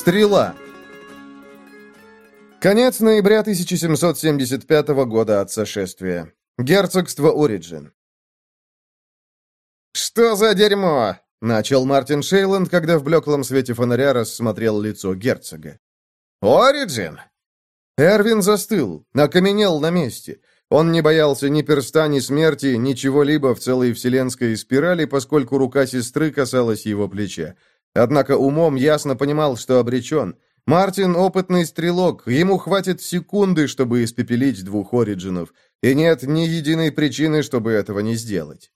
Стрела. Конец ноября 1775 года от сошествия. Герцогство Ориджин. «Что за дерьмо?» — начал Мартин Шейланд, когда в блеклом свете фонаря рассмотрел лицо герцога. «Ориджин?» Эрвин застыл, окаменел на месте. Он не боялся ни перста, ни смерти, ничего-либо в целой вселенской спирали, поскольку рука сестры касалась его плеча. Однако умом ясно понимал, что обречен. Мартин — опытный стрелок, ему хватит секунды, чтобы испепелить двух Ориджинов, и нет ни единой причины, чтобы этого не сделать.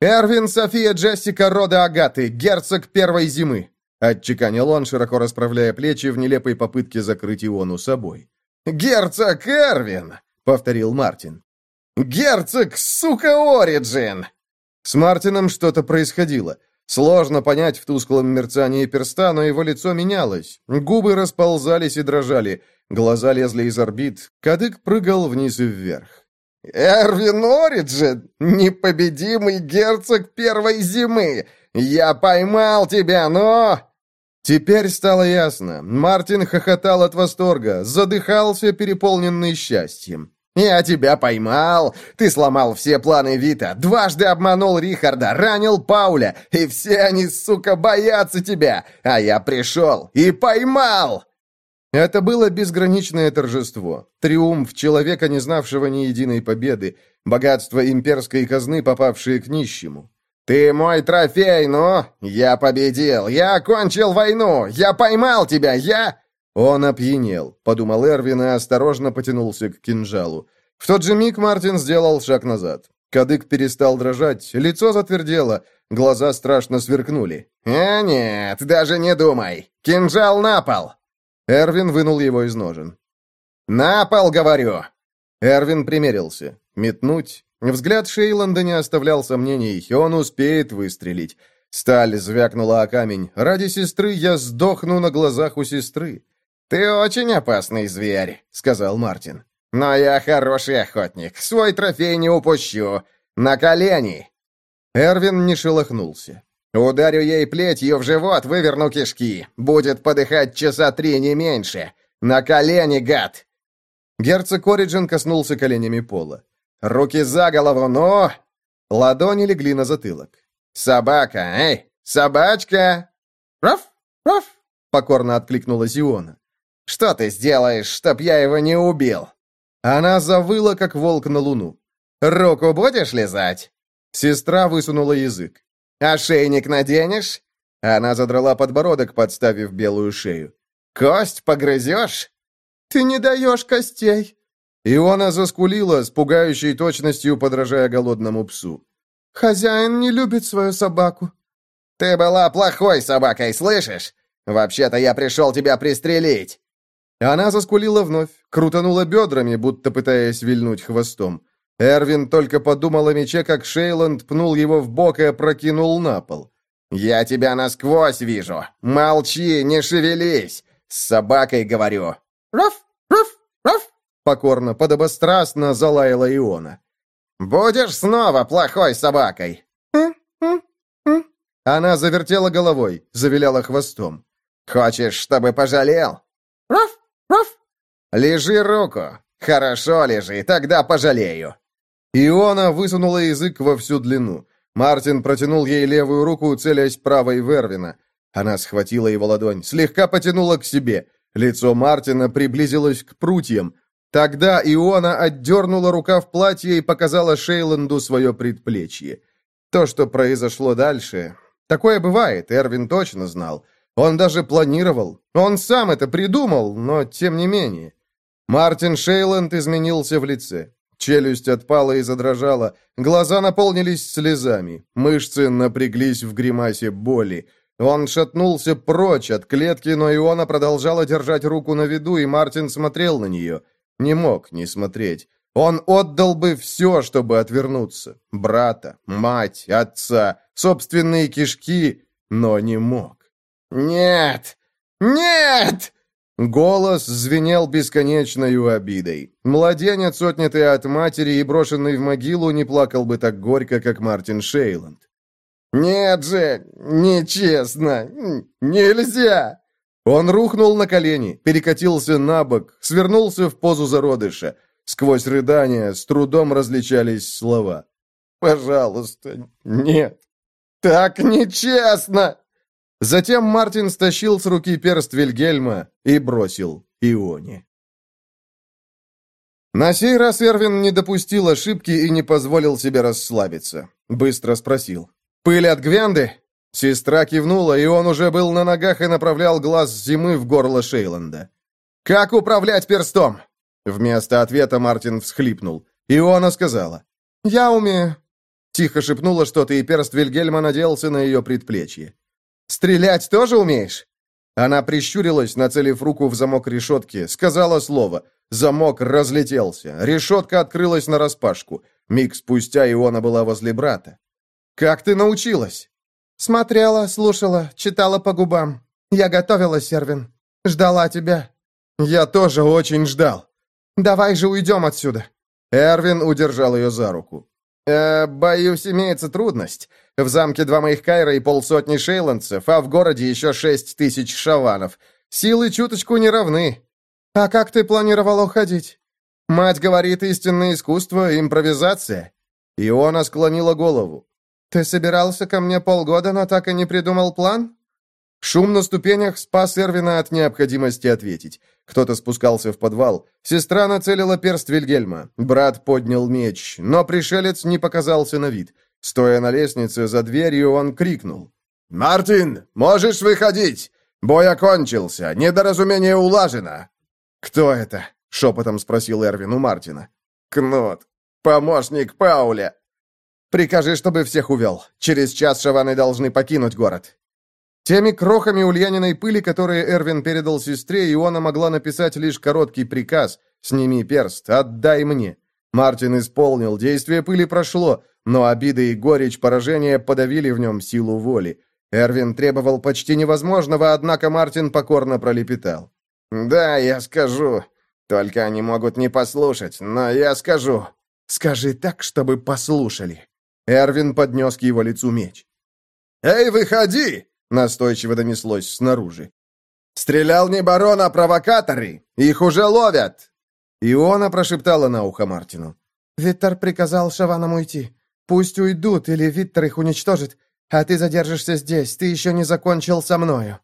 «Эрвин София Джессика рода Агаты, герцог первой зимы», — отчеканил он, широко расправляя плечи в нелепой попытке закрыть Иону собой. «Герцог Эрвин!» — повторил Мартин. «Герцог, сука, Ориджин!» С Мартином что-то происходило. Сложно понять в тусклом мерцании перста, но его лицо менялось. Губы расползались и дрожали, глаза лезли из орбит, кадык прыгал вниз и вверх. «Эрвин Ориджин, непобедимый герцог первой зимы! Я поймал тебя, но...» Теперь стало ясно. Мартин хохотал от восторга, задыхался, переполненный счастьем. «Я тебя поймал! Ты сломал все планы Вита, дважды обманул Рихарда, ранил Пауля, и все они, сука, боятся тебя! А я пришел и поймал!» Это было безграничное торжество, триумф человека, не знавшего ни единой победы, богатство имперской казны, попавшие к нищему. «Ты мой трофей, но я победил, я окончил войну, я поймал тебя, я...» Он опьянел, подумал Эрвин и осторожно потянулся к кинжалу. В тот же миг Мартин сделал шаг назад. Кадык перестал дрожать, лицо затвердело, глаза страшно сверкнули. «А нет, даже не думай! Кинжал на пол!» Эрвин вынул его из ножен. «На пол, говорю!» Эрвин примерился. Метнуть. Взгляд Шейланда не оставлял сомнений, и он успеет выстрелить. Сталь звякнула о камень. «Ради сестры я сдохну на глазах у сестры». «Ты очень опасный зверь», — сказал Мартин. «Но я хороший охотник. Свой трофей не упущу. На колени!» Эрвин не шелохнулся. Ударю ей плетью в живот, выверну кишки. Будет подыхать часа три, не меньше. На колени, гад!» Герцог Ориджин коснулся коленями пола. «Руки за голову, но...» Ладони легли на затылок. «Собака, эй, собачка!» «Раф, раф!» — покорно откликнулась Иона. «Что ты сделаешь, чтоб я его не убил?» Она завыла, как волк на луну. «Руку будешь лизать?» Сестра высунула язык. «Ошейник наденешь?» Она задрала подбородок, подставив белую шею. «Кость погрызешь?» «Ты не даешь костей!» Иона заскулила, с пугающей точностью подражая голодному псу. «Хозяин не любит свою собаку». «Ты была плохой собакой, слышишь? Вообще-то я пришел тебя пристрелить!» Она заскулила вновь, крутанула бедрами, будто пытаясь вильнуть хвостом. Эрвин только подумал о мече, как Шейланд пнул его в бок и опрокинул на пол. «Я тебя насквозь вижу! Молчи, не шевелись! С собакой говорю!» «Раф! Раф! Раф!» Покорно, подобострастно залаяла Иона. «Будешь снова плохой собакой!» Она завертела головой, завиляла хвостом. «Хочешь, чтобы пожалел?» «Раф! Раф!» «Лежи руку! Хорошо лежи, тогда пожалею!» Иона высунула язык во всю длину. Мартин протянул ей левую руку, целясь правой Вервина. Она схватила его ладонь, слегка потянула к себе. Лицо Мартина приблизилось к прутьям. Тогда Иона отдернула рука в платье и показала Шейланду свое предплечье. То, что произошло дальше... Такое бывает, Эрвин точно знал. Он даже планировал. Он сам это придумал, но тем не менее. Мартин Шейланд изменился в лице. Челюсть отпала и задрожала, глаза наполнились слезами, мышцы напряглись в гримасе боли. Он шатнулся прочь от клетки, но Иона продолжала держать руку на виду, и Мартин смотрел на нее. Не мог не смотреть. Он отдал бы все, чтобы отвернуться. Брата, мать, отца, собственные кишки, но не мог. «Нет! Нет!» Голос звенел бесконечной обидой. Младенец, отнятый от матери и брошенный в могилу, не плакал бы так горько, как Мартин Шейланд. «Нет же, нечестно! Нельзя!» Он рухнул на колени, перекатился на бок, свернулся в позу зародыша. Сквозь рыдания с трудом различались слова. «Пожалуйста, нет! Так нечестно!» Затем Мартин стащил с руки перст Вильгельма и бросил Ионе. На сей раз Эрвин не допустил ошибки и не позволил себе расслабиться. Быстро спросил. «Пыль от Гвенды?» Сестра кивнула, и он уже был на ногах и направлял глаз зимы в горло Шейланда. «Как управлять перстом?» Вместо ответа Мартин всхлипнул. Иона сказала. «Я умею». Тихо шепнула что-то, и перст Вильгельма наделся на ее предплечье. «Стрелять тоже умеешь?» Она прищурилась, нацелив руку в замок решетки, сказала слово. Замок разлетелся. Решетка открылась нараспашку. Миг спустя Иона была возле брата. «Как ты научилась?» «Смотрела, слушала, читала по губам. Я готовилась, Сервин. Ждала тебя». «Я тоже очень ждал». «Давай же уйдем отсюда». Эрвин удержал ее за руку. «Э, боюсь, имеется трудность. В замке два моих кайра и полсотни шейландцев, а в городе еще шесть тысяч шаванов. Силы чуточку не равны. А как ты планировал уходить? Мать говорит, истинное искусство — импровизация. Иона склонила голову. Ты собирался ко мне полгода, но так и не придумал план? Шум на ступенях спас Эрвина от необходимости ответить. Кто-то спускался в подвал. Сестра нацелила перст Вильгельма. Брат поднял меч, но пришелец не показался на вид. Стоя на лестнице за дверью, он крикнул. «Мартин, можешь выходить! Бой окончился, недоразумение улажено!» «Кто это?» — шепотом спросил Эрвин у Мартина. «Кнут, помощник Пауля!» «Прикажи, чтобы всех увел. Через час шаваны должны покинуть город». Теми крохами ульяниной пыли, которые Эрвин передал сестре, Иона могла написать лишь короткий приказ «Сними перст, отдай мне». Мартин исполнил, действие пыли прошло, но обиды и горечь поражения подавили в нем силу воли. Эрвин требовал почти невозможного, однако Мартин покорно пролепетал. «Да, я скажу. Только они могут не послушать, но я скажу». «Скажи так, чтобы послушали». Эрвин поднес к его лицу меч. «Эй, выходи!» — настойчиво донеслось снаружи. «Стрелял не барон, а провокаторы! Их уже ловят!» Иона прошептала на ухо Мартину. «Виттер приказал шаванам уйти. Пусть уйдут, или Виттер их уничтожит, а ты задержишься здесь, ты еще не закончил со мною».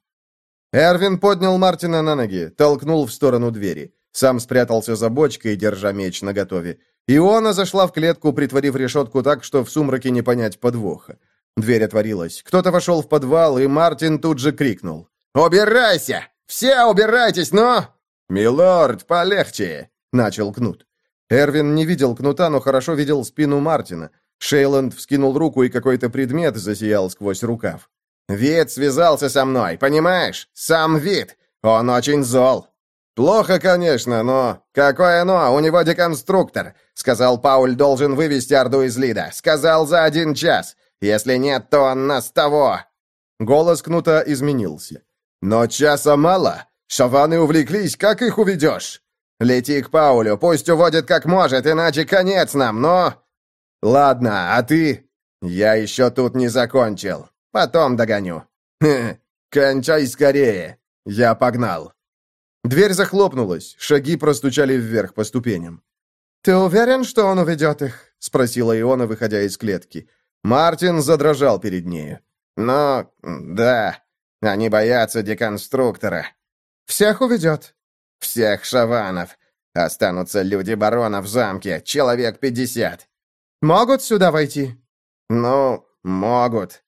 Эрвин поднял Мартина на ноги, толкнул в сторону двери. Сам спрятался за бочкой, держа меч наготове. Иона зашла в клетку, притворив решетку так, что в сумраке не понять подвоха. Дверь отворилась. Кто-то вошел в подвал, и Мартин тут же крикнул. «Убирайся! Все убирайтесь, но...» «Милорд, полегче!» — начал Кнут. Эрвин не видел Кнута, но хорошо видел спину Мартина. Шейланд вскинул руку, и какой-то предмет засиял сквозь рукав. «Вид связался со мной, понимаешь? Сам вид. Он очень зол». «Плохо, конечно, но...» «Какое но? У него деконструктор. Сказал, Пауль должен вывести Орду из Лида. Сказал за один час. Если нет, то он нас того». Голос Кнута изменился. «Но часа мало. Шаваны увлеклись, как их уведешь?» «Лети к Паулю, пусть уводит как может, иначе конец нам, но...» «Ладно, а ты?» «Я еще тут не закончил. Потом догоню». «Хе, кончай скорее. Я погнал». Дверь захлопнулась, шаги простучали вверх по ступеням. «Ты уверен, что он уведет их?» — спросила Иона, выходя из клетки. Мартин задрожал перед нею. «Ну, да, они боятся деконструктора». «Всех уведет?» «Всех шаванов. Останутся люди барона в замке, человек пятьдесят. Могут сюда войти?» «Ну, могут».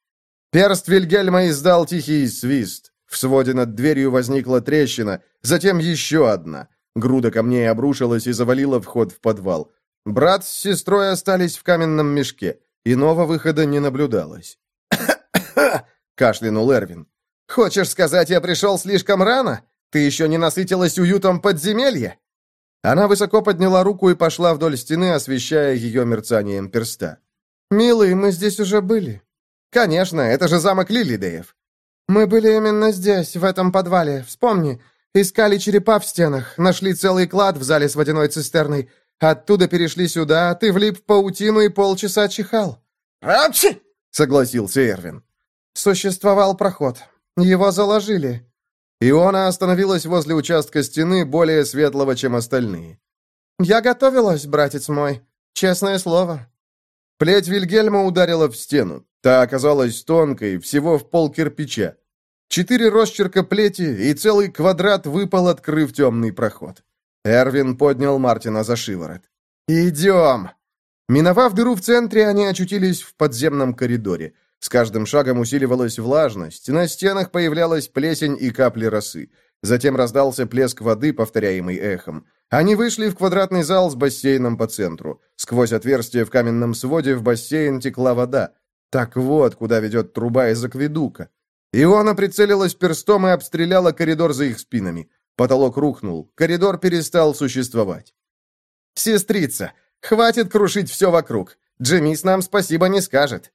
Перст Вильгельма издал тихий свист. В своде над дверью возникла трещина, затем еще одна. Груда камней обрушилась и завалила вход в подвал. Брат с сестрой остались в каменном мешке. Иного выхода не наблюдалось. кашлянул Эрвин. «Хочешь сказать, я пришел слишком рано? Ты еще не насытилась уютом подземелья?» Она высоко подняла руку и пошла вдоль стены, освещая ее мерцанием перста. «Милый, мы здесь уже были». «Конечно, это же замок Лилидеев». «Мы были именно здесь, в этом подвале. Вспомни, искали черепа в стенах, нашли целый клад в зале с водяной цистерной. Оттуда перешли сюда, а ты влип в паутину и полчаса чихал». «Апчи!» — согласился Эрвин. «Существовал проход. Его заложили». Иона остановилась возле участка стены, более светлого, чем остальные. «Я готовилась, братец мой. Честное слово». Плеть Вильгельма ударила в стену. Та оказалась тонкой, всего в пол кирпича. Четыре росчерка плети, и целый квадрат выпал, открыв темный проход. Эрвин поднял Мартина за шиворот. «Идем!» Миновав дыру в центре, они очутились в подземном коридоре. С каждым шагом усиливалась влажность, на стенах появлялась плесень и капли росы. Затем раздался плеск воды, повторяемый эхом. Они вышли в квадратный зал с бассейном по центру. Сквозь отверстие в каменном своде в бассейн текла вода. Так вот, куда ведет труба из акведука. Иона прицелилась перстом и обстреляла коридор за их спинами. Потолок рухнул. Коридор перестал существовать. «Сестрица, хватит крушить все вокруг. Джемис нам спасибо не скажет».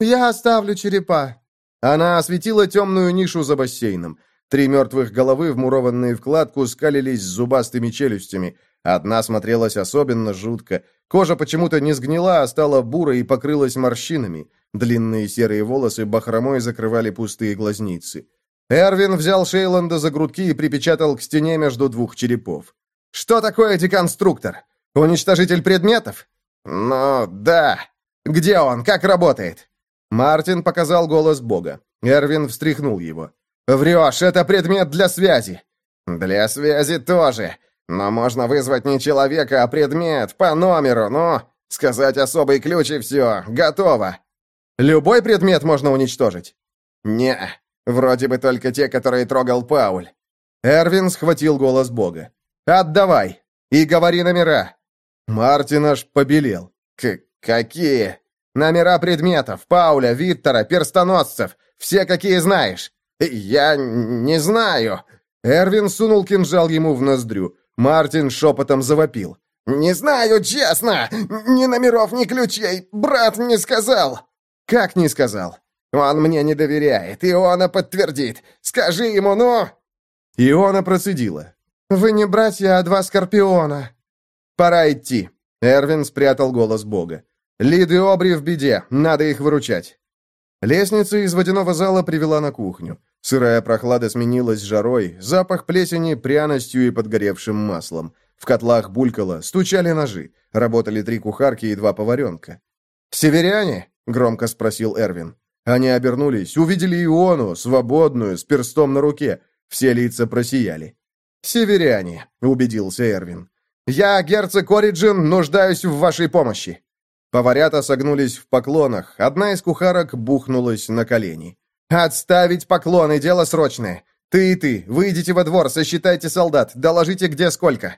«Я оставлю черепа». Она осветила темную нишу за бассейном. Три мертвых головы, вмурованные в кладку, скалились с зубастыми челюстями. Одна смотрелась особенно жутко. Кожа почему-то не сгнила, а стала бурой и покрылась морщинами. Длинные серые волосы бахромой закрывали пустые глазницы. Эрвин взял Шейланда за грудки и припечатал к стене между двух черепов. «Что такое деконструктор? Уничтожитель предметов?» «Ну, да. Где он? Как работает?» Мартин показал голос Бога. Эрвин встряхнул его. «Врешь, это предмет для связи». «Для связи тоже. Но можно вызвать не человека, а предмет, по номеру, ну, сказать особый ключ и все, готово». «Любой предмет можно уничтожить?» «Не, Вроде бы только те, которые трогал Пауль. Эрвин схватил голос Бога. «Отдавай! И говори номера!» Мартин аж побелел. К «Какие?» «Номера предметов, Пауля, Виттера, перстоносцев, все какие знаешь!» «Я не знаю!» Эрвин сунул кинжал ему в ноздрю. Мартин шепотом завопил. «Не знаю, честно! Ни номеров, ни ключей! Брат не сказал!» «Как не сказал?» Он мне не доверяет, Иона подтвердит. Скажи ему, ну!» Иона процедила. «Вы не братья, а два скорпиона». «Пора идти», — Эрвин спрятал голос Бога. «Лид и Обри в беде, надо их выручать». Лестница из водяного зала привела на кухню. Сырая прохлада сменилась жарой, запах плесени, пряностью и подгоревшим маслом. В котлах булькало, стучали ножи. Работали три кухарки и два поваренка. «Северяне?» — громко спросил Эрвин. Они обернулись, увидели Иону, свободную, с перстом на руке. Все лица просияли. «Северяне», — убедился Эрвин. «Я, герцог Ориджин, нуждаюсь в вашей помощи». Поварята согнулись в поклонах. Одна из кухарок бухнулась на колени. «Отставить поклоны, дело срочное. Ты и ты, выйдите во двор, сосчитайте солдат, доложите, где сколько».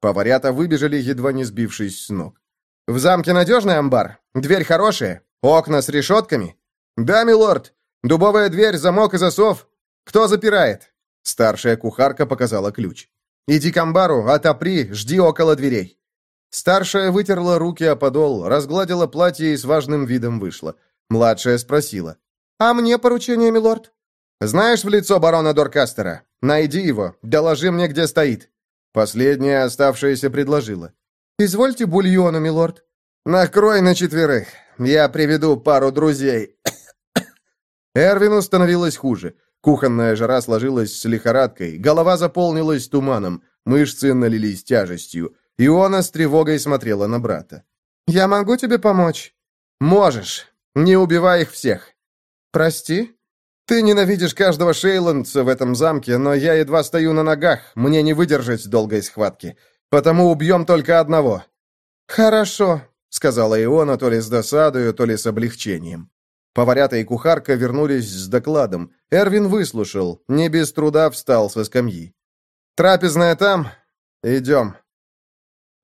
Поварята выбежали, едва не сбившись с ног. «В замке надежный амбар? Дверь хорошая? Окна с решетками?» «Да, милорд. Дубовая дверь, замок и засов. Кто запирает?» Старшая кухарка показала ключ. «Иди к амбару, отопри, жди около дверей». Старшая вытерла руки о подол, разгладила платье и с важным видом вышла. Младшая спросила. «А мне поручение, милорд?» «Знаешь в лицо барона Доркастера? Найди его, доложи мне, где стоит». Последняя оставшаяся предложила. «Извольте бульону, милорд». «Накрой на четверых. Я приведу пару друзей. Эрвину становилось хуже. Кухонная жара сложилась с лихорадкой, голова заполнилась туманом, мышцы налились тяжестью. Иона с тревогой смотрела на брата. «Я могу тебе помочь?» «Можешь. Не убивай их всех». «Прости?» «Ты ненавидишь каждого шейландца в этом замке, но я едва стою на ногах, мне не выдержать долгой схватки. Потому убьем только одного». «Хорошо», — сказала Иона то ли с досадою, то ли с облегчением. Поварята и кухарка вернулись с докладом. Эрвин выслушал, не без труда встал со скамьи. «Трапезная там? Идем».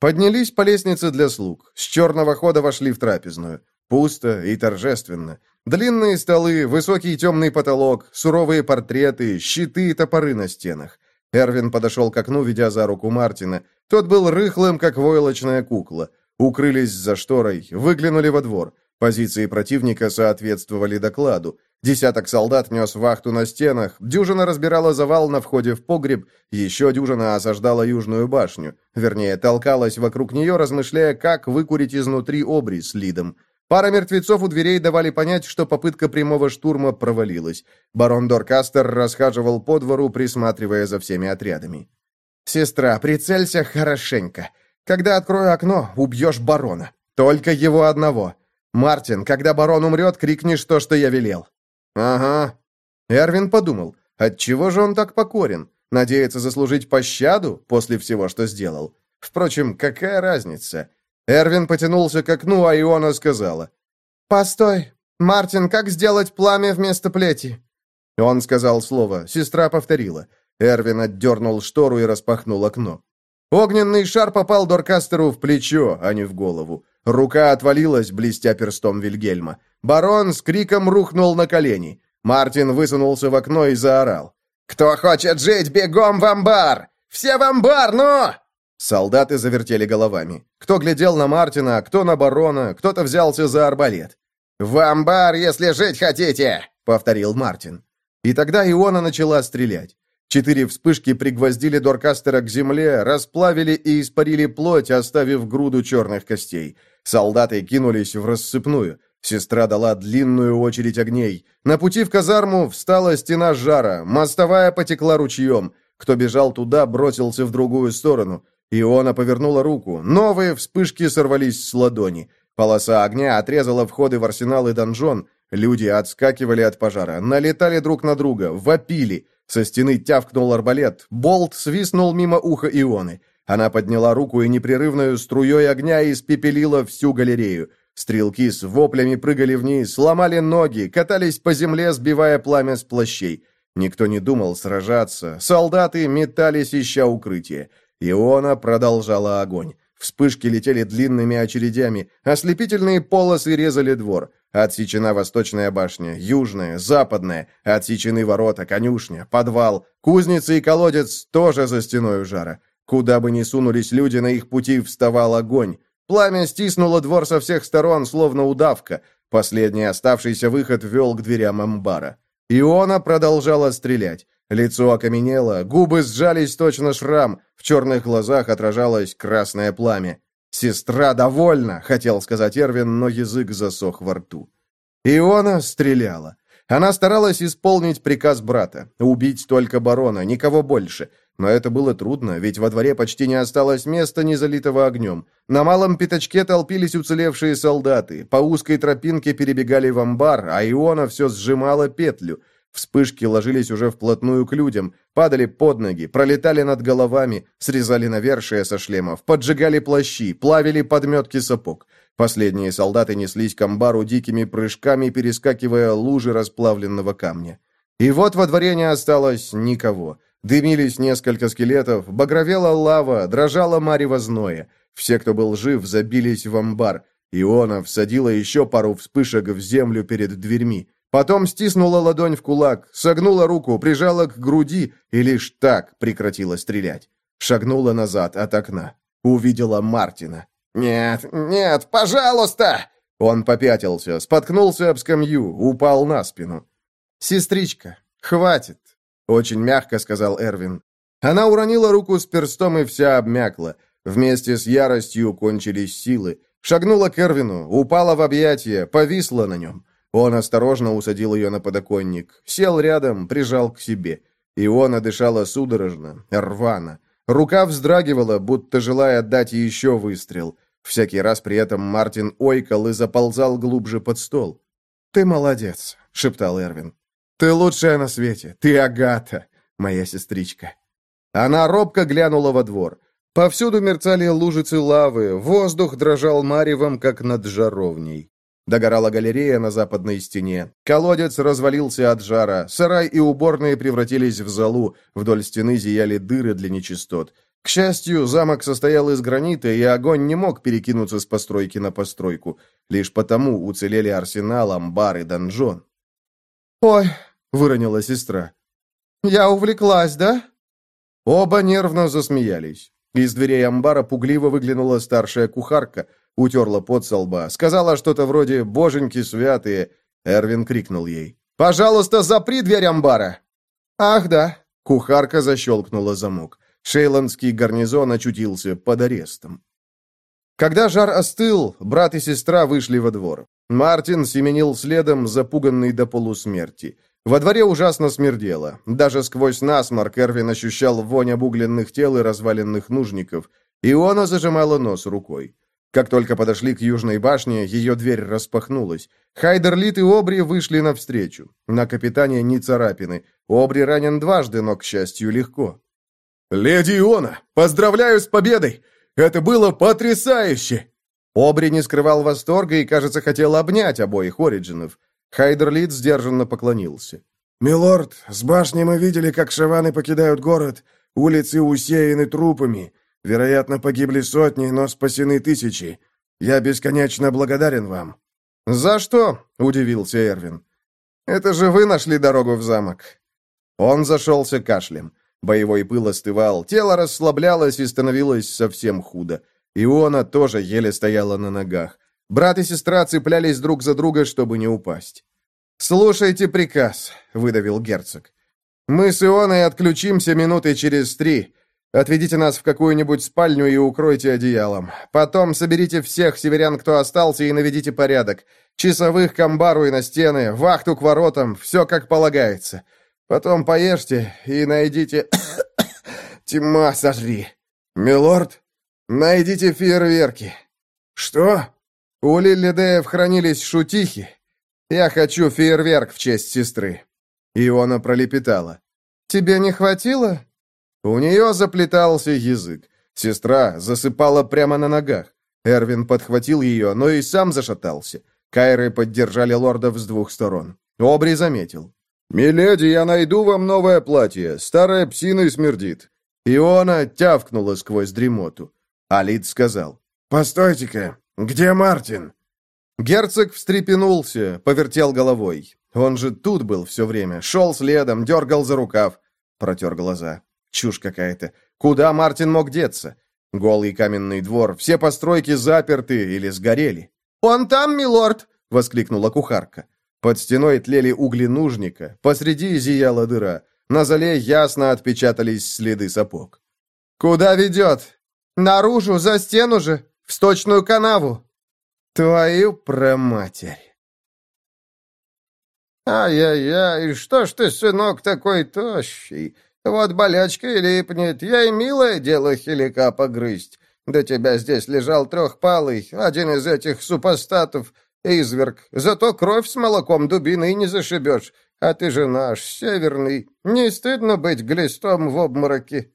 Поднялись по лестнице для слуг. С черного хода вошли в трапезную. Пусто и торжественно. Длинные столы, высокий темный потолок, суровые портреты, щиты и топоры на стенах. Эрвин подошел к окну, ведя за руку Мартина. Тот был рыхлым, как войлочная кукла. Укрылись за шторой, выглянули во двор. Позиции противника соответствовали докладу. Десяток солдат нес вахту на стенах, дюжина разбирала завал на входе в погреб, еще дюжина осаждала южную башню. Вернее, толкалась вокруг нее, размышляя, как выкурить изнутри обри с лидом. Пара мертвецов у дверей давали понять, что попытка прямого штурма провалилась. Барон Доркастер расхаживал по двору, присматривая за всеми отрядами. «Сестра, прицелься хорошенько. Когда открою окно, убьешь барона. Только его одного. Мартин, когда барон умрет, крикнешь то, что я велел». «Ага». Эрвин подумал, отчего же он так покорен? Надеется заслужить пощаду после всего, что сделал? Впрочем, какая разница? Эрвин потянулся к окну, а Иона сказала. «Постой! Мартин, как сделать пламя вместо плети?» Он сказал слово. Сестра повторила. Эрвин отдернул штору и распахнул окно. Огненный шар попал Доркастеру в плечо, а не в голову. Рука отвалилась, блестя перстом Вильгельма. Барон с криком рухнул на колени. Мартин высунулся в окно и заорал. «Кто хочет жить, бегом в амбар! Все в амбар, ну!» Солдаты завертели головами. Кто глядел на Мартина, кто на барона, кто-то взялся за арбалет. «В амбар, если жить хотите!» — повторил Мартин. И тогда Иона начала стрелять. Четыре вспышки пригвоздили Доркастера к земле, расплавили и испарили плоть, оставив груду черных костей. Солдаты кинулись в рассыпную. Сестра дала длинную очередь огней. На пути в казарму встала стена жара, мостовая потекла ручьем. Кто бежал туда, бросился в другую сторону. Иона повернула руку. Новые вспышки сорвались с ладони. Полоса огня отрезала входы в арсенал и донжон. Люди отскакивали от пожара, налетали друг на друга, вопили. Со стены тявкнул арбалет. Болт свистнул мимо уха Ионы. Она подняла руку и непрерывную струей огня испепелила всю галерею. Стрелки с воплями прыгали вниз, ломали ноги, катались по земле, сбивая пламя с плащей. Никто не думал сражаться. Солдаты метались, ища укрытие. Иона продолжала огонь. Вспышки летели длинными очередями, ослепительные полосы резали двор. Отсечена восточная башня, южная, западная, отсечены ворота, конюшня, подвал, кузница и колодец тоже за стеной жара. Куда бы ни сунулись люди, на их пути вставал огонь. Пламя стиснуло двор со всех сторон, словно удавка. Последний оставшийся выход вел к дверям амбара. Иона продолжала стрелять. Лицо окаменело, губы сжались точно шрам, в черных глазах отражалось красное пламя. «Сестра довольна», — хотел сказать Эрвин, но язык засох во рту. Иона стреляла. Она старалась исполнить приказ брата, убить только барона, никого больше. Но это было трудно, ведь во дворе почти не осталось места, не залитого огнем. На малом пятачке толпились уцелевшие солдаты, по узкой тропинке перебегали в амбар, а Иона все сжимала петлю — Вспышки ложились уже вплотную к людям, падали под ноги, пролетали над головами, срезали навершие со шлемов, поджигали плащи, плавили подметки сапог. Последние солдаты неслись к амбару дикими прыжками, перескакивая лужи расплавленного камня. И вот во дворе не осталось никого. Дымились несколько скелетов, багровела лава, дрожала марево зноя. Все, кто был жив, забились в амбар. Иона всадила еще пару вспышек в землю перед дверьми. Потом стиснула ладонь в кулак, согнула руку, прижала к груди и лишь так прекратила стрелять. Шагнула назад от окна. Увидела Мартина. «Нет, нет, пожалуйста!» Он попятился, споткнулся об скамью, упал на спину. «Сестричка, хватит!» Очень мягко сказал Эрвин. Она уронила руку с перстом и вся обмякла. Вместе с яростью кончились силы. Шагнула к Эрвину, упала в объятия, повисла на нем. Он осторожно усадил ее на подоконник, сел рядом, прижал к себе. Иона дышала судорожно, рвано. Рука вздрагивала, будто желая отдать еще выстрел. Всякий раз при этом Мартин ойкал и заползал глубже под стол. «Ты молодец», — шептал Эрвин. «Ты лучшая на свете. Ты Агата, моя сестричка». Она робко глянула во двор. Повсюду мерцали лужицы лавы, воздух дрожал маревом, как над жаровней. Догорала галерея на западной стене. Колодец развалился от жара. Сарай и уборные превратились в золу. Вдоль стены зияли дыры для нечистот. К счастью, замок состоял из гранита, и огонь не мог перекинуться с постройки на постройку. Лишь потому уцелели арсенал, амбар и донжон. «Ой!» — выронила сестра. «Я увлеклась, да?» Оба нервно засмеялись. Из дверей амбара пугливо выглянула старшая кухарка — Утерла пот со лба. Сказала что-то вроде «Боженьки святые». Эрвин крикнул ей. «Пожалуйста, запри дверь амбара!» «Ах, да!» Кухарка защелкнула замок. Шейландский гарнизон очутился под арестом. Когда жар остыл, брат и сестра вышли во двор. Мартин семенил следом, запуганный до полусмерти. Во дворе ужасно смердело. Даже сквозь насморк Эрвин ощущал вонь обугленных тел и разваленных нужников. Иона зажимала нос рукой. Как только подошли к южной башне, ее дверь распахнулась. Хайдерлит и Обри вышли навстречу. На капитане ни царапины. Обри ранен дважды, но, к счастью, легко. «Леди Иона, поздравляю с победой! Это было потрясающе!» Обри не скрывал восторга и, кажется, хотел обнять обоих Ориджинов. Хайдерлит сдержанно поклонился. «Милорд, с башни мы видели, как шаваны покидают город. Улицы усеяны трупами. Вероятно, погибли сотни, но спасены тысячи. Я бесконечно благодарен вам». «За что?» — удивился Эрвин. «Это же вы нашли дорогу в замок». Он зашелся кашлем. Боевой пыл остывал, тело расслаблялось и становилось совсем худо. Иона тоже еле стояла на ногах. Брат и сестра цеплялись друг за друга, чтобы не упасть. «Слушайте приказ», — выдавил герцог. «Мы с Ионой отключимся минуты через три. Отведите нас в какую-нибудь спальню и укройте одеялом. Потом соберите всех северян, кто остался, и наведите порядок. Часовых к амбару и на стены, вахту к воротам, все как полагается. Потом поешьте и найдите... Тьма сожри. Милорд, найдите фейерверки. Что? У Лилидеев хранились шутихи. Я хочу фейерверк в честь сестры. Иона пролепетала. Тебе не хватило? У нее заплетался язык. Сестра засыпала прямо на ногах. Эрвин подхватил ее, но и сам зашатался. Кайры поддержали лордов с двух сторон. Обри заметил. «Миледи, я найду вам новое платье. Старая псина смердит». Иона тявкнула сквозь дремоту. Алид сказал. «Постойте-ка, где Мартин?» Герцог встрепенулся, повертел головой. Он же тут был все время, шел следом, дергал за рукав. Протер глаза. Чушь какая-то. Куда Мартин мог деться? Голый каменный двор, все постройки заперты или сгорели. «Он там, милорд!» — воскликнула кухарка. Под стеной тлели угли нужника, посреди зияла дыра. На зале ясно отпечатались следы сапог. «Куда ведет?» «Наружу, за стену же, в сточную канаву». «Твою проматерь!» «Ай-яй-яй, что ж ты, сынок, такой тощий? Вот болячка и липнет, я и милое дело хилика погрызть. До тебя здесь лежал трехпалый, один из этих супостатов, изверг. Зато кровь с молоком дубиной не зашибешь. А ты же наш, северный. Не стыдно быть глистом в обмороке?»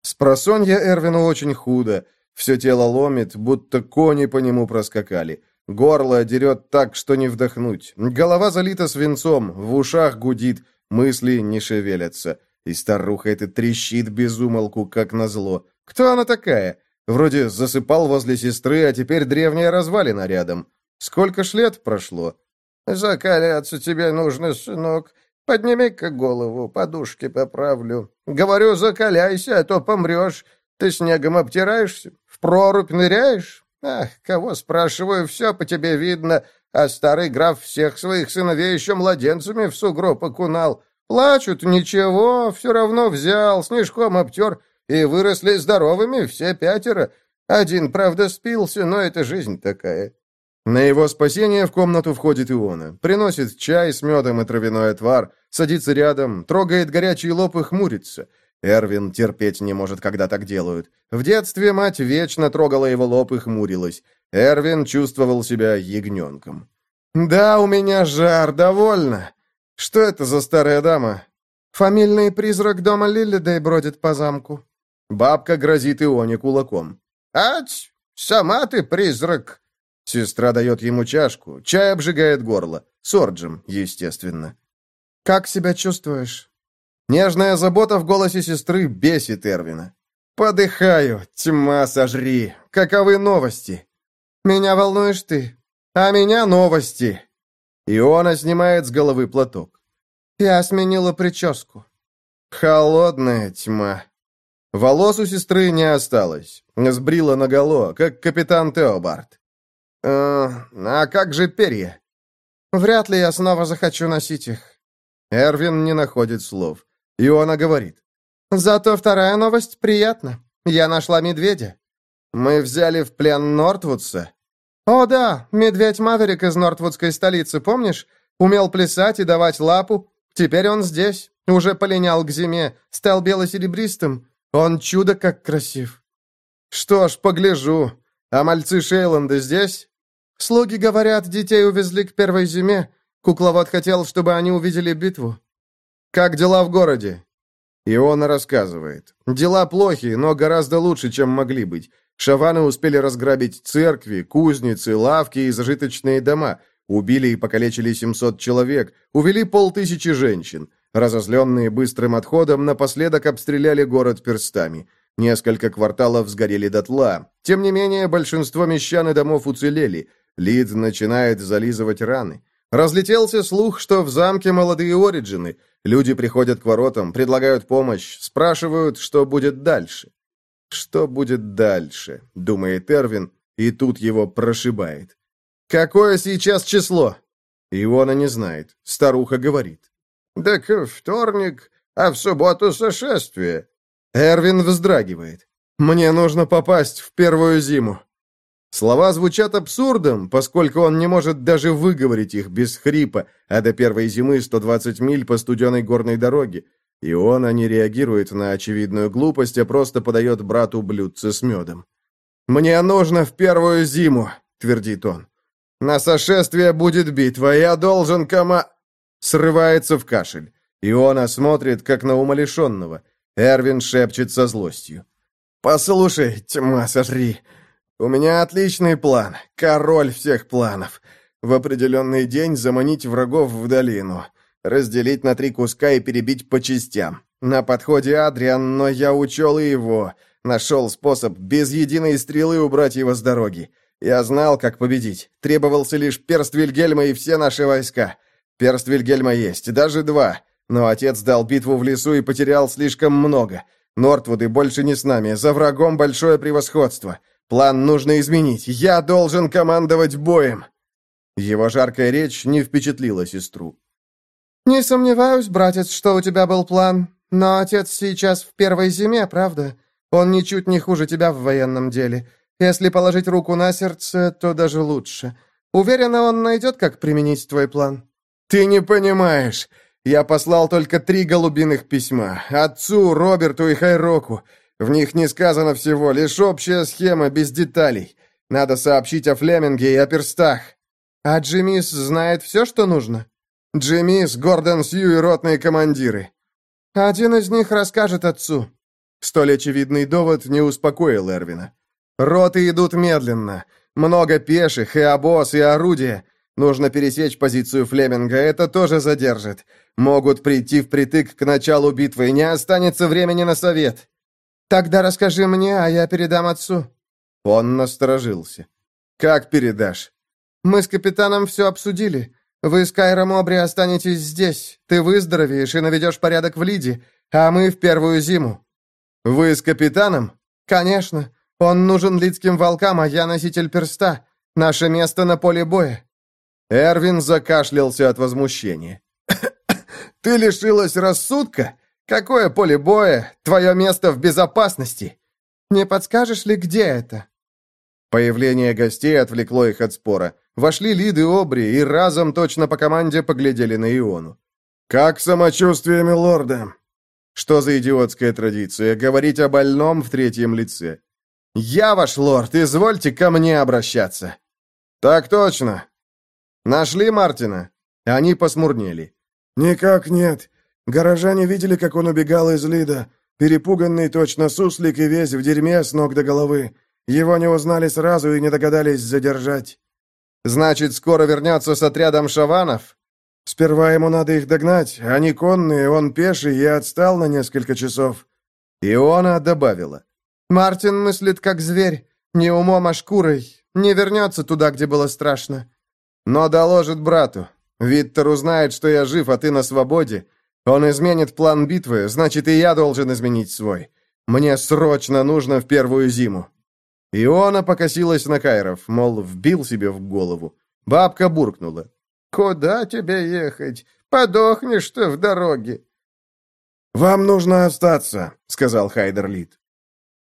С просонья Эрвину очень худо. Все тело ломит, будто кони по нему проскакали. Горло дерет так, что не вдохнуть. Голова залита свинцом, в ушах гудит, мысли не шевелятся. И старуха эта трещит безумолку, как назло. Кто она такая? Вроде засыпал возле сестры, а теперь древняя развалина рядом. Сколько ж лет прошло? Закаляться тебе нужно, сынок. Подними-ка голову, подушки поправлю. Говорю, закаляйся, а то помрешь. Ты снегом обтираешься? В прорубь ныряешь? Ах, кого спрашиваю, все по тебе видно, а старый граф всех своих сыновей еще младенцами в сугроб окунал. Плачут, ничего, все равно взял, снежком обтер, и выросли здоровыми все пятеро. Один, правда, спился, но это жизнь такая. На его спасение в комнату входит Иона. Приносит чай с медом и травяной отвар, садится рядом, трогает горячий лоб и хмурится. Эрвин терпеть не может, когда так делают. В детстве мать вечно трогала его лоб и хмурилась. Эрвин чувствовал себя ягненком. «Да, у меня жар, довольно. Что это за старая дама?» «Фамильный призрак дома Лилидей бродит по замку». Бабка грозит Ионе кулаком. «Ать, сама ты призрак!» Сестра дает ему чашку, чай обжигает горло. Сорджем, естественно. «Как себя чувствуешь?» Нежная забота в голосе сестры бесит Эрвина. «Подыхаю, тьма сожри. Каковы новости?» «Меня волнуешь ты, а меня новости». Иона снимает с головы платок. «Я сменила прическу». «Холодная тьма». Волос у сестры не осталось. Сбрила наголо, как капитан Теобард. «Э, а как же перья?» «Вряд ли я снова захочу носить их». Эрвин не находит слов. Иона говорит. «Зато вторая новость приятна. Я нашла медведя». «Мы взяли в плен Нортвудса?» «О да, медведь Маверик из Нортвудской столицы, помнишь? Умел плясать и давать лапу. Теперь он здесь, уже полинял к зиме, стал бело-серебристым. Он чудо как красив». «Что ж, погляжу. А мальцы Шейланда здесь?» «Слуги говорят, детей увезли к первой зиме. Кукловод хотел, чтобы они увидели битву». «Как дела в городе?» Иона рассказывает. «Дела плохи, но гораздо лучше, чем могли быть. Шаваны успели разграбить церкви, кузницы, лавки и зажиточные дома, убили и покалечили 700 человек, увели полтысячи женщин. Разозленные быстрым отходом, напоследок обстреляли город перстами. Несколько кварталов сгорели дотла. Тем не менее, большинство мещан и домов уцелели. Лид начинает зализывать раны. Разлетелся слух, что в замке молодые Ориджины. Люди приходят к воротам, предлагают помощь, спрашивают, что будет дальше. «Что будет дальше?» — думает Эрвин, и тут его прошибает. «Какое сейчас число?» Иона не знает. Старуха говорит. «Так вторник, а в субботу сошествие». Эрвин вздрагивает. «Мне нужно попасть в первую зиму». Слова звучат абсурдом, поскольку он не может даже выговорить их без хрипа, а до первой зимы 120 миль по студеной горной дороге. И он, а не реагирует на очевидную глупость, а просто подает брату блюдце с медом. «Мне нужно в первую зиму», — твердит он. «На сошествие будет битва, я должен кома...» Срывается в кашель. Иона смотрит, как на умалишенного. Эрвин шепчет со злостью. «Послушай, тьма, сожри. У меня отличный план. Король всех планов. В определенный день заманить врагов в долину разделить на три куска и перебить по частям. На подходе Адриан, но я учел и его. Нашел способ без единой стрелы убрать его с дороги. Я знал, как победить. Требовался лишь перст Вильгельма и все наши войска. Перст Вильгельма есть, даже два. Но отец дал битву в лесу и потерял слишком много. Нортвуды больше не с нами, за врагом большое превосходство. План нужно изменить. Я должен командовать боем. Его жаркая речь не впечатлила сестру. «Не сомневаюсь, братец, что у тебя был план. Но отец сейчас в первой зиме, правда? Он ничуть не хуже тебя в военном деле. Если положить руку на сердце, то даже лучше. Уверена, он найдет, как применить твой план». «Ты не понимаешь. Я послал только три голубиных письма. Отцу, Роберту и Хайроку. В них не сказано всего, лишь общая схема, без деталей. Надо сообщить о Флеминге и о перстах». «А Джимис знает все, что нужно?» Джимис, Гордон Сью и ротные командиры. Один из них расскажет отцу. Столь очевидный довод не успокоил Эрвина. Роты идут медленно. Много пеших, и обоз, и орудия. Нужно пересечь позицию Флеминга, это тоже задержит. Могут прийти впритык к началу битвы, не останется времени на совет. Тогда расскажи мне, а я передам отцу. Он насторожился. Как передашь? Мы с капитаном все обсудили. Вы с Кайром Обри останетесь здесь. Ты выздоровеешь и наведешь порядок в Лиде, а мы в первую зиму». «Вы с капитаном?» «Конечно. Он нужен лидским волкам, а я носитель перста. Наше место на поле боя». Эрвин закашлялся от возмущения. «Ты лишилась рассудка? Какое поле боя? Твое место в безопасности!» «Не подскажешь ли, где это?» Появление гостей отвлекло их от спора. Вошли Лиды Обри и разом точно по команде поглядели на Иону. «Как самочувствие, милорда?» Что за идиотская традиция, говорить о больном в третьем лице? «Я ваш лорд, извольте ко мне обращаться». «Так точно». «Нашли Мартина?» Они посмурнели. «Никак нет. Горожане видели, как он убегал из Лида. Перепуганный точно суслик и весь в дерьме с ног до головы. Его не узнали сразу и не догадались задержать». «Значит, скоро вернется с отрядом шаванов?» «Сперва ему надо их догнать. Они конные, он пеший и отстал на несколько часов». Иона добавила. «Мартин мыслит как зверь, не умом, а шкурой. Не вернется туда, где было страшно». «Но доложит брату. Виттер узнает, что я жив, а ты на свободе. Он изменит план битвы, значит, и я должен изменить свой. Мне срочно нужно в первую зиму». Иона покосилась на Кайров, мол, вбил себе в голову. Бабка буркнула. «Куда тебе ехать? Подохнешь ты в дороге». «Вам нужно остаться», — сказал Хайдерлит.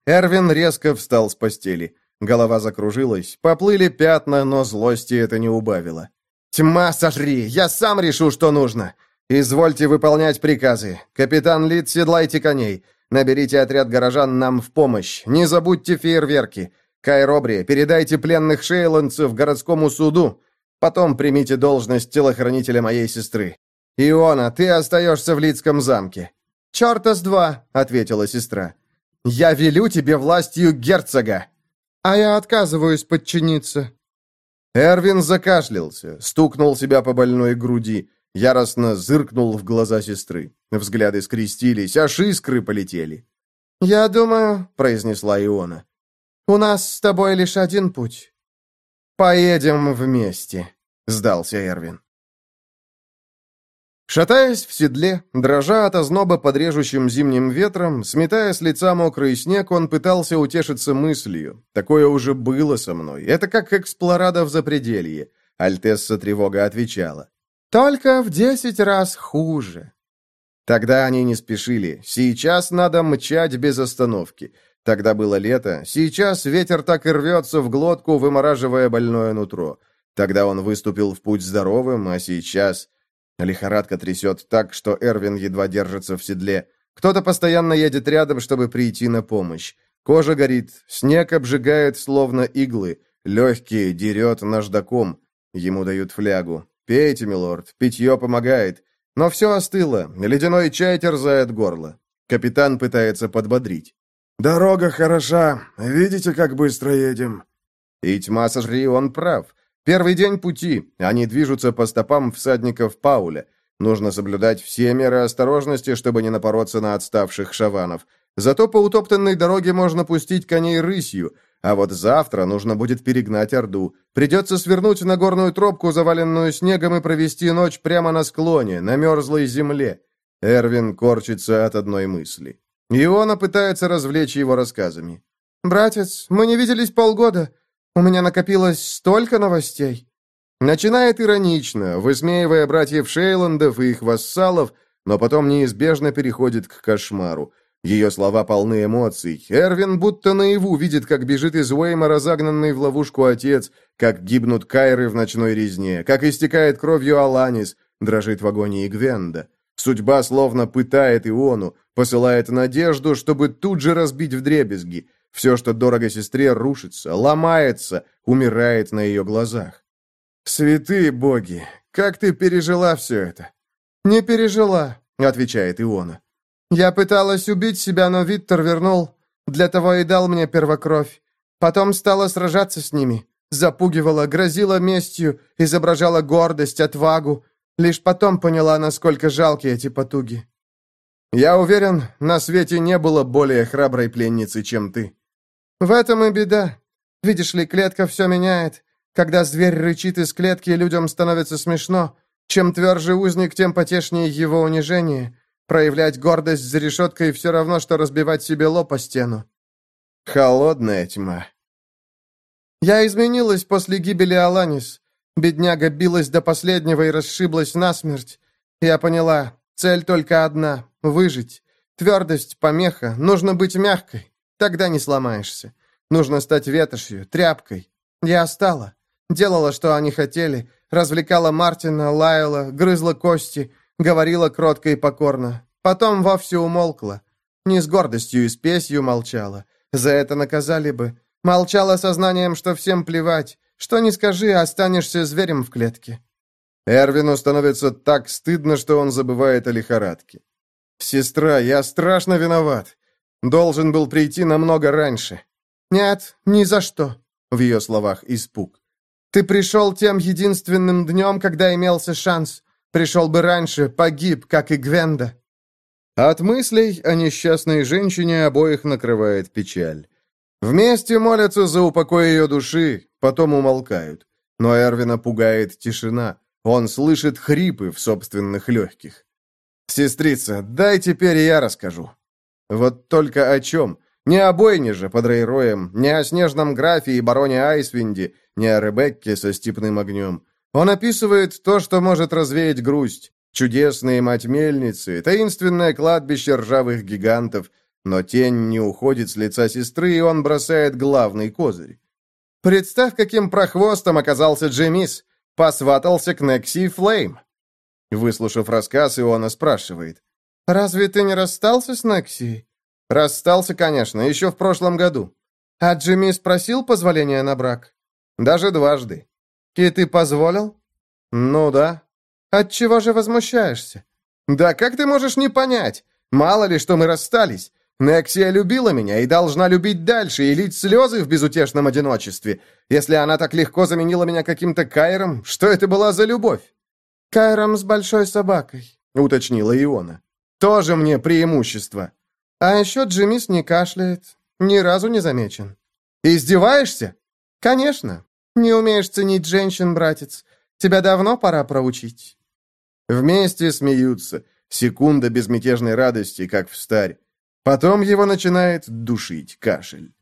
Эрвин резко встал с постели. Голова закружилась, поплыли пятна, но злости это не убавило. «Тьма, сожри! Я сам решу, что нужно! Извольте выполнять приказы. Капитан Лид, седлайте коней. Наберите отряд горожан нам в помощь. Не забудьте фейерверки. Кайробри, передайте пленных шейландцев городскому суду. Потом примите должность телохранителя моей сестры. Иона, ты остаешься в Лидском замке». «Черта с два», — ответила сестра. «Я велю тебе властью герцога». «А я отказываюсь подчиниться». Эрвин закашлялся, стукнул себя по больной груди, яростно зыркнул в глаза сестры. Взгляды скрестились, аж искры полетели. «Я думаю», — произнесла Иона, — «у нас с тобой лишь один путь». «Поедем вместе», — сдался Эрвин. Шатаясь в седле, дрожа от озноба под режущим зимним ветром, сметая с лица мокрый снег, он пытался утешиться мыслью. Такое уже было со мной. Это как эксплорада в запределье. Альтесса тревога отвечала. «Только в десять раз хуже». Тогда они не спешили. Сейчас надо мчать без остановки. Тогда было лето. Сейчас ветер так и рвется в глотку, вымораживая больное нутро. Тогда он выступил в путь здоровым, а сейчас... Лихорадка трясет так, что Эрвин едва держится в седле. Кто-то постоянно едет рядом, чтобы прийти на помощь. Кожа горит, снег обжигает, словно иглы. Легкие дерет наждаком. Ему дают флягу. «Пейте, милорд, питье помогает». Но все остыло, ледяной чай терзает горло. Капитан пытается подбодрить. «Дорога хороша, видите, как быстро едем?» И тьма сожри, он прав. Первый день пути. Они движутся по стопам всадников Пауля. Нужно соблюдать все меры осторожности, чтобы не напороться на отставших шаванов. Зато по утоптанной дороге можно пустить коней рысью, а вот завтра нужно будет перегнать Орду. Придется свернуть на горную тропку, заваленную снегом, и провести ночь прямо на склоне, на мерзлой земле. Эрвин корчится от одной мысли. Иона пытается развлечь его рассказами. «Братец, мы не виделись полгода. У меня накопилось столько новостей». Начинает иронично, высмеивая братьев Шейландов и их вассалов, но потом неизбежно переходит к кошмару. Ее слова полны эмоций. Эрвин будто наяву видит, как бежит из Уэйма разогнанный в ловушку отец, как гибнут Кайры в ночной резне, как истекает кровью Аланис, дрожит в агонии Гвенда. Судьба словно пытает Иону, посылает надежду, чтобы тут же разбить вдребезги. Все, что дорого сестре, рушится, ломается, умирает на ее глазах. «Святые боги, как ты пережила все это?» «Не пережила», — отвечает Иона. «Я пыталась убить себя, но Виттер вернул. Для того и дал мне первокровь. Потом стала сражаться с ними. Запугивала, грозила местью, изображала гордость, отвагу. Лишь потом поняла, насколько жалки эти потуги. Я уверен, на свете не было более храброй пленницы, чем ты. В этом и беда. Видишь ли, клетка все меняет. Когда зверь рычит из клетки, людям становится смешно. Чем тверже узник, тем потешнее его унижение. Проявлять гордость за решеткой все равно, что разбивать себе лоб о стену. Холодная тьма. Я изменилась после гибели Аланис. Бедняга билась до последнего и расшиблась насмерть. Я поняла, цель только одна — выжить. Твердость — помеха, нужно быть мягкой. Тогда не сломаешься. Нужно стать ветошью, тряпкой. Я стала. Делала, что они хотели. Развлекала Мартина, лаяла, грызла кости, говорила кротко и покорно. Потом вовсе умолкла. Не с гордостью и спесью молчала. За это наказали бы. Молчала сознанием, что всем плевать. Что не скажи, останешься зверем в клетке. Эрвину становится так стыдно, что он забывает о лихорадке. «Сестра, я страшно виноват. Должен был прийти намного раньше». «Нет, ни за что», — в ее словах испуг. «Ты пришел тем единственным днем, когда имелся шанс. Пришел бы раньше, погиб, как и Гвенда». От мыслей о несчастной женщине обоих накрывает печаль. Вместе молятся за упокой ее души, потом умолкают. Но Эрвина пугает тишина. Он слышит хрипы в собственных легких. «Сестрица, дай теперь я расскажу». Вот только о чем? Не о бойне же под Рейроем, не о снежном графе и бароне Айсвинде, не о Ребекке со степным огнем. Он описывает то, что может развеять грусть. Чудесные мать-мельницы, таинственное кладбище ржавых гигантов. Но тень не уходит с лица сестры, и он бросает главный козырь. Представь, каким прохвостом оказался Джемис. Посватался к Некси Флейм. Выслушав рассказ, Иона спрашивает. «Разве ты не расстался с Некси?» «Расстался, конечно, еще в прошлом году». «А Джимми спросил позволения на брак?» «Даже дважды». «И ты позволил?» «Ну да». «Отчего же возмущаешься?» «Да как ты можешь не понять? Мало ли, что мы расстались. Нексия любила меня и должна любить дальше и лить слезы в безутешном одиночестве. Если она так легко заменила меня каким-то Кайром, что это была за любовь?» «Кайром с большой собакой», — уточнила Иона. «Тоже мне преимущество». «А еще Джимис не кашляет. Ни разу не замечен». «Издеваешься?» «Конечно. Не умеешь ценить женщин, братец. Тебя давно пора проучить». Вместе смеются. Секунда безмятежной радости, как в старь. Потом его начинает душить кашель.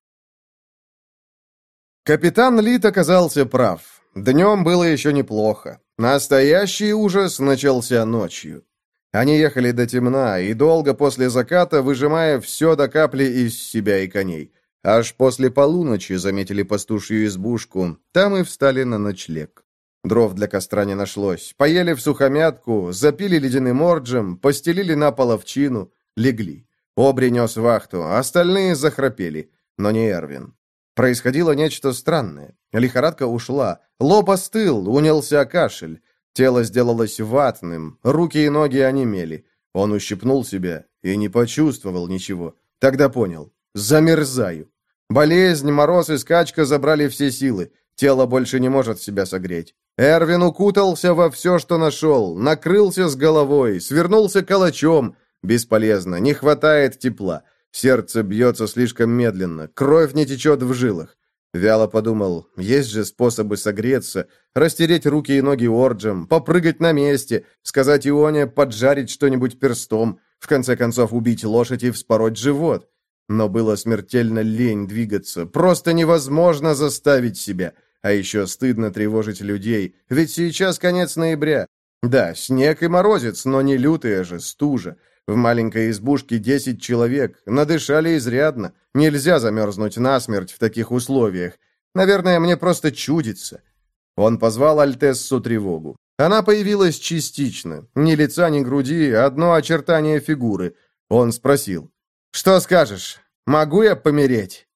Капитан Лит оказался прав. Днем было еще неплохо. Настоящий ужас начался ночью. Они ехали до темна и долго после заката, выжимая все до капли из себя и коней. Аж после полуночи заметили пастушью избушку, там и встали на ночлег. Дров для костра не нашлось. Поели в сухомятку, запили ледяным орджем, постелили на половчину, легли. Обри нес вахту, остальные захрапели, но не Эрвин. Происходило нечто странное. Лихорадка ушла, лоб остыл, унялся кашель. Тело сделалось ватным, руки и ноги онемели. Он ущипнул себя и не почувствовал ничего. Тогда понял. Замерзаю. Болезнь, мороз и скачка забрали все силы. Тело больше не может себя согреть. Эрвин укутался во все, что нашел, накрылся с головой, свернулся калачом. Бесполезно, не хватает тепла. Сердце бьется слишком медленно, кровь не течет в жилах. Вяло подумал, есть же способы согреться, растереть руки и ноги орджем, попрыгать на месте, сказать Ионе поджарить что-нибудь перстом, в конце концов убить лошадь и вспороть живот. Но было смертельно лень двигаться, просто невозможно заставить себя. А еще стыдно тревожить людей, ведь сейчас конец ноября. Да, снег и морозец, но не лютая же стужа. В маленькой избушке десять человек, надышали изрядно. Нельзя замерзнуть насмерть в таких условиях. Наверное, мне просто чудится. Он позвал Альтессу тревогу. Она появилась частично. Ни лица, ни груди, одно очертание фигуры. Он спросил. «Что скажешь? Могу я помереть?»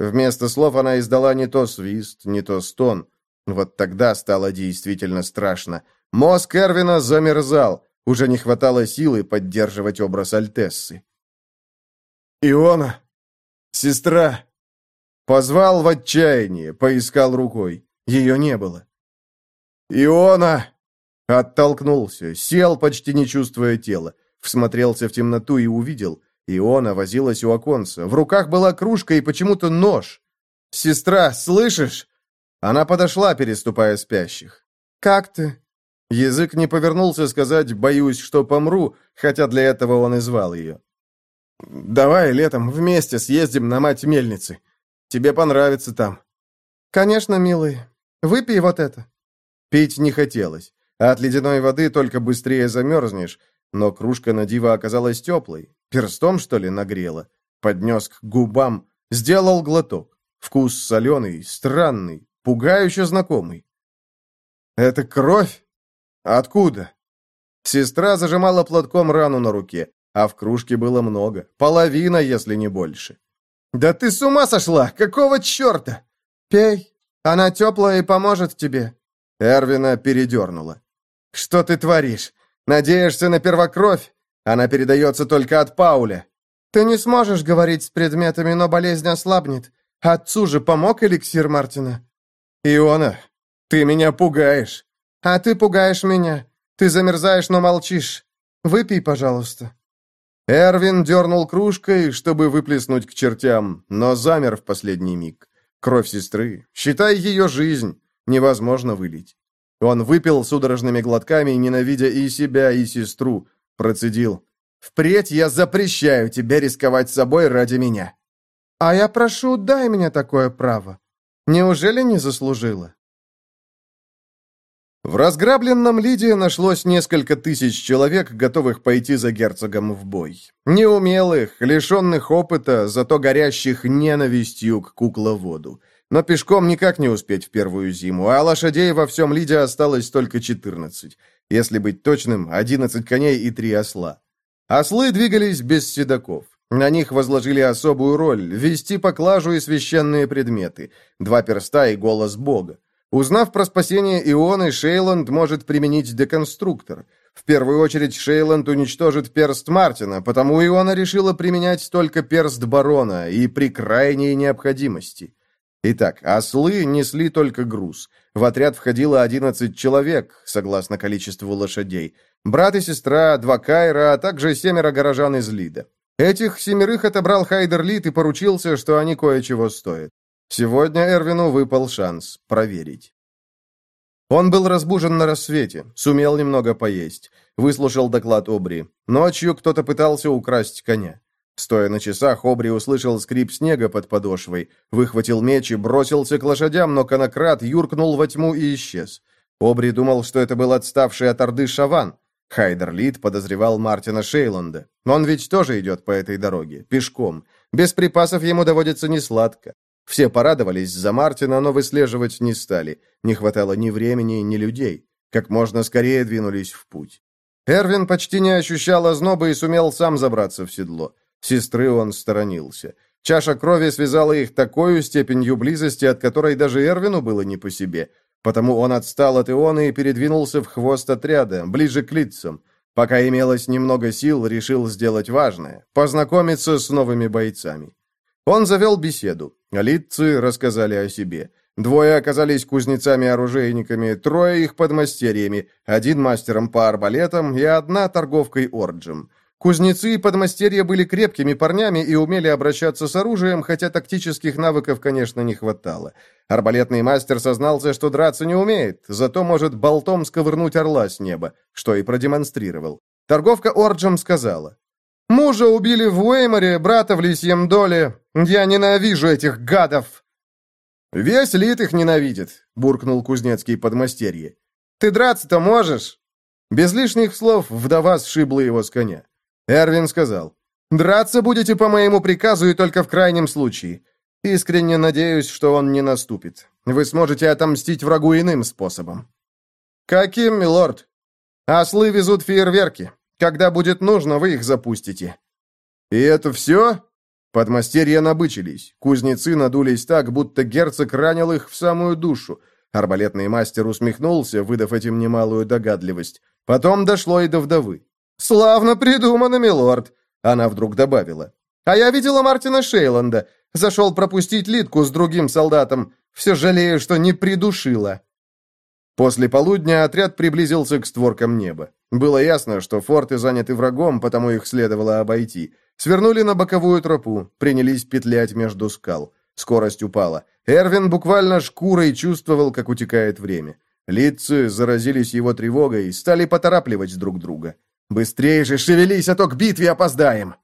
Вместо слов она издала не то свист, не то стон. Вот тогда стало действительно страшно. Мозг Эрвина замерзал. Уже не хватало силы поддерживать образ Альтессы. «Иона! Сестра!» Позвал в отчаянии, поискал рукой. Ее не было. «Иона!» Оттолкнулся, сел, почти не чувствуя тела. Всмотрелся в темноту и увидел. Иона возилась у оконца. В руках была кружка и почему-то нож. «Сестра, слышишь?» Она подошла, переступая спящих. «Как ты?» Язык не повернулся сказать «боюсь, что помру», хотя для этого он и звал ее. «Давай летом вместе съездим на мать мельницы. Тебе понравится там». «Конечно, милый. Выпей вот это». Пить не хотелось. От ледяной воды только быстрее замерзнешь, но кружка на диво оказалась теплой. Перстом, что ли, нагрела. Поднес к губам, сделал глоток. Вкус соленый, странный, пугающе знакомый. «Это кровь?» «Откуда?» Сестра зажимала платком рану на руке, а в кружке было много, половина, если не больше. «Да ты с ума сошла! Какого черта?» «Пей, она теплая и поможет тебе». Эрвина передернула. «Что ты творишь? Надеешься на первокровь? Она передается только от Пауля». «Ты не сможешь говорить с предметами, но болезнь ослабнет. Отцу же помог эликсир Мартина». «Иона, ты меня пугаешь». «А ты пугаешь меня. Ты замерзаешь, но молчишь. Выпей, пожалуйста». Эрвин дернул кружкой, чтобы выплеснуть к чертям, но замер в последний миг. Кровь сестры. Считай ее жизнь. Невозможно вылить. Он выпил судорожными глотками, ненавидя и себя, и сестру. Процедил. «Впредь я запрещаю тебе рисковать собой ради меня». «А я прошу, дай мне такое право. Неужели не заслужила?» В разграбленном Лидии нашлось несколько тысяч человек, готовых пойти за герцогом в бой. Неумелых, лишенных опыта, зато горящих ненавистью к кукловоду. Но пешком никак не успеть в первую зиму, а лошадей во всем Лиде осталось только 14. Если быть точным, 11 коней и 3 осла. Ослы двигались без седаков. На них возложили особую роль – вести поклажу и священные предметы, два перста и голос Бога. Узнав про спасение Ионы, Шейланд может применить деконструктор. В первую очередь Шейланд уничтожит перст Мартина, потому Иона решила применять только перст барона и при крайней необходимости. Итак, ослы несли только груз. В отряд входило 11 человек, согласно количеству лошадей. Брат и сестра, два кайра, а также семеро горожан из Лида. Этих семерых отобрал Хайдер Лид и поручился, что они кое-чего стоят. Сегодня Эрвину выпал шанс проверить. Он был разбужен на рассвете, сумел немного поесть, выслушал доклад Обри. Ночью кто-то пытался украсть коня. Стоя на часах, Обри услышал скрип снега под подошвой, выхватил меч и бросился к лошадям, но конократ юркнул во тьму и исчез. Обри думал, что это был отставший от Орды Шаван. Хайдер Лид подозревал Мартина Шейланда. Он ведь тоже идет по этой дороге, пешком. Без припасов ему доводится несладко. Все порадовались за Мартина, но выслеживать не стали. Не хватало ни времени, ни людей. Как можно скорее двинулись в путь. Эрвин почти не ощущал озноба и сумел сам забраться в седло. Сестры он сторонился. Чаша крови связала их такой степенью близости, от которой даже Эрвину было не по себе. Потому он отстал от Ионы и передвинулся в хвост отряда, ближе к лицам. Пока имелось немного сил, решил сделать важное – познакомиться с новыми бойцами. Он завел беседу. Литцы рассказали о себе. Двое оказались кузнецами-оружейниками, трое их подмастерьями, один мастером по арбалетам и одна торговкой орджем. Кузнецы и подмастерья были крепкими парнями и умели обращаться с оружием, хотя тактических навыков, конечно, не хватало. Арбалетный мастер сознался, что драться не умеет, зато может болтом сковырнуть орла с неба, что и продемонстрировал. Торговка Орджем сказала, «Мужа убили в Уэйморе, брата в Лисьем Доле. Я ненавижу этих гадов!» «Весь Лит их ненавидит», — буркнул кузнецкий подмастерье. «Ты драться-то можешь?» Без лишних слов вдова сшибла его с коня. Эрвин сказал, «Драться будете по моему приказу и только в крайнем случае. Искренне надеюсь, что он не наступит. Вы сможете отомстить врагу иным способом». «Каким, милорд?» «Ослы везут фейерверки. Когда будет нужно, вы их запустите». «И это все?» Подмастерья набычились. Кузнецы надулись так, будто герцог ранил их в самую душу. Арбалетный мастер усмехнулся, выдав этим немалую догадливость. Потом дошло и до вдовы. «Славно придумано, милорд!» Она вдруг добавила. «А я видела Мартина Шейланда. Зашел пропустить Литку с другим солдатом. Все жалею, что не придушила». После полудня отряд приблизился к створкам неба. Было ясно, что форты заняты врагом, потому их следовало обойти. Свернули на боковую тропу, принялись петлять между скал. Скорость упала. Эрвин буквально шкурой чувствовал, как утекает время. Лица заразились его тревогой и стали поторапливать друг друга. «Быстрее же шевелись, а то к битве опоздаем!»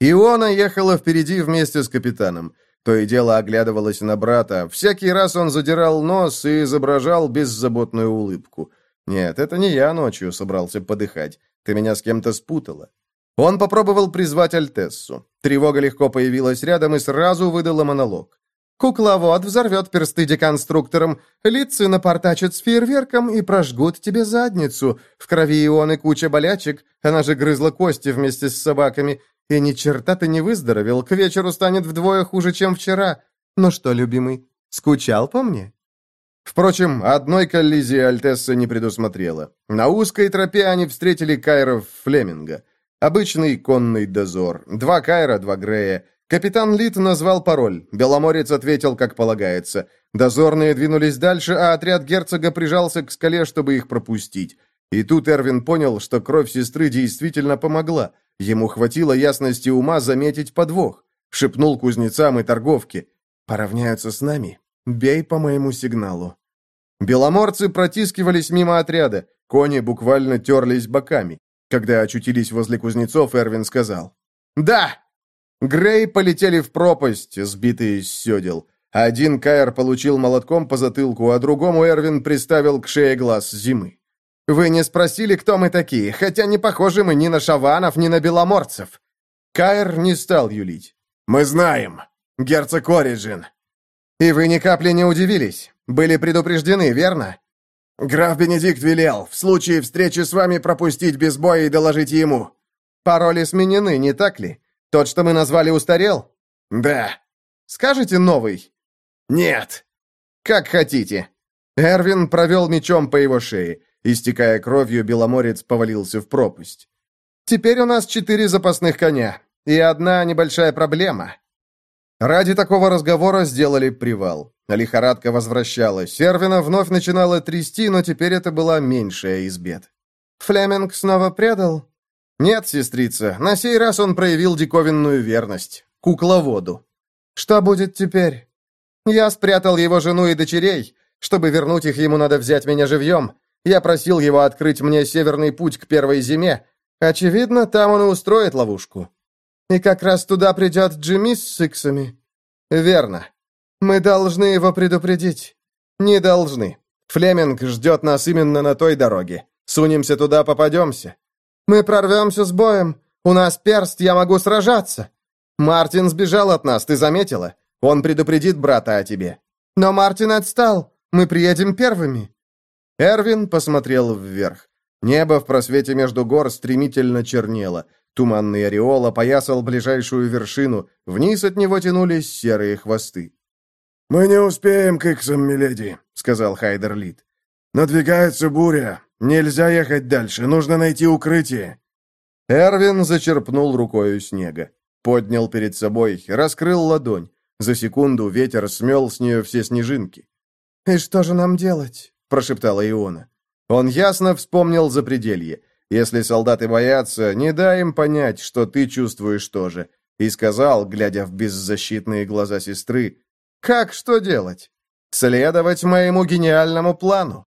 Иона ехала впереди вместе с капитаном. То и дело оглядывалась на брата. Всякий раз он задирал нос и изображал беззаботную улыбку. «Нет, это не я ночью собрался подыхать. Ты меня с кем-то спутала». Он попробовал призвать Альтессу. Тревога легко появилась рядом и сразу выдала монолог. Кукловод взорвет персты деконструктором, лицы напортачат с фейерверком и прожгут тебе задницу. В крови ионы куча болячек, она же грызла кости вместе с собаками. И ни черта ты не выздоровел, к вечеру станет вдвое хуже, чем вчера. Ну что, любимый, скучал по мне?» Впрочем, одной коллизии Альтесса не предусмотрела. На узкой тропе они встретили Кайров Флеминга. Обычный конный дозор. Два Кайра, два Грея. Капитан Лит назвал пароль. Беломорец ответил, как полагается. Дозорные двинулись дальше, а отряд герцога прижался к скале, чтобы их пропустить. И тут Эрвин понял, что кровь сестры действительно помогла. Ему хватило ясности ума заметить подвох. Шепнул кузнецам и торговке. «Поравняются с нами? Бей по моему сигналу». Беломорцы протискивались мимо отряда. Кони буквально терлись боками. Когда очутились возле кузнецов, Эрвин сказал. «Да, Грей полетели в пропасть, сбитые с седел. Один Кайр получил молотком по затылку, а другому Эрвин приставил к шее глаз зимы. «Вы не спросили, кто мы такие, хотя не похожи мы ни на шаванов, ни на беломорцев». Кайр не стал юлить. «Мы знаем. Герцог Ориджин». И вы ни капли не удивились. Были предупреждены, верно?» «Граф Бенедикт велел, в случае встречи с вами пропустить без боя и доложить ему». «Пароли сменены, не так ли? Тот, что мы назвали, устарел?» «Да». «Скажете новый?» «Нет». «Как хотите». Эрвин провел мечом по его шее. Истекая кровью, Беломорец повалился в пропасть. «Теперь у нас четыре запасных коня и одна небольшая проблема». Ради такого разговора сделали привал. Лихорадка возвращалась. Сервина вновь начинала трясти, но теперь это была меньшая из бед. «Флеминг снова предал?» «Нет, сестрица, на сей раз он проявил диковинную верность. Кукловоду». «Что будет теперь?» «Я спрятал его жену и дочерей. Чтобы вернуть их, ему надо взять меня живьем. Я просил его открыть мне северный путь к первой зиме. Очевидно, там он и устроит ловушку». «И как раз туда придет Джимми с сиксами?» «Верно. Мы должны его предупредить». «Не должны. Флеминг ждет нас именно на той дороге. Сунемся туда, попадемся». «Мы прорвемся с боем. У нас перст, я могу сражаться». «Мартин сбежал от нас, ты заметила? Он предупредит брата о тебе». «Но Мартин отстал. Мы приедем первыми». Эрвин посмотрел вверх. Небо в просвете между гор стремительно чернело. Туманный ореол опоясал ближайшую вершину. Вниз от него тянулись серые хвосты. «Мы не успеем к Иксам, миледи», — сказал Хайдер Лид. «Надвигается буря. Нельзя ехать дальше. Нужно найти укрытие». Эрвин зачерпнул рукою снега. Поднял перед собой, раскрыл ладонь. За секунду ветер смел с нее все снежинки. «И что же нам делать?» — прошептала Иона. Он ясно вспомнил запределье. «Если солдаты боятся, не дай им понять, что ты чувствуешь тоже». И сказал, глядя в беззащитные глаза сестры, «Как что делать? Следовать моему гениальному плану».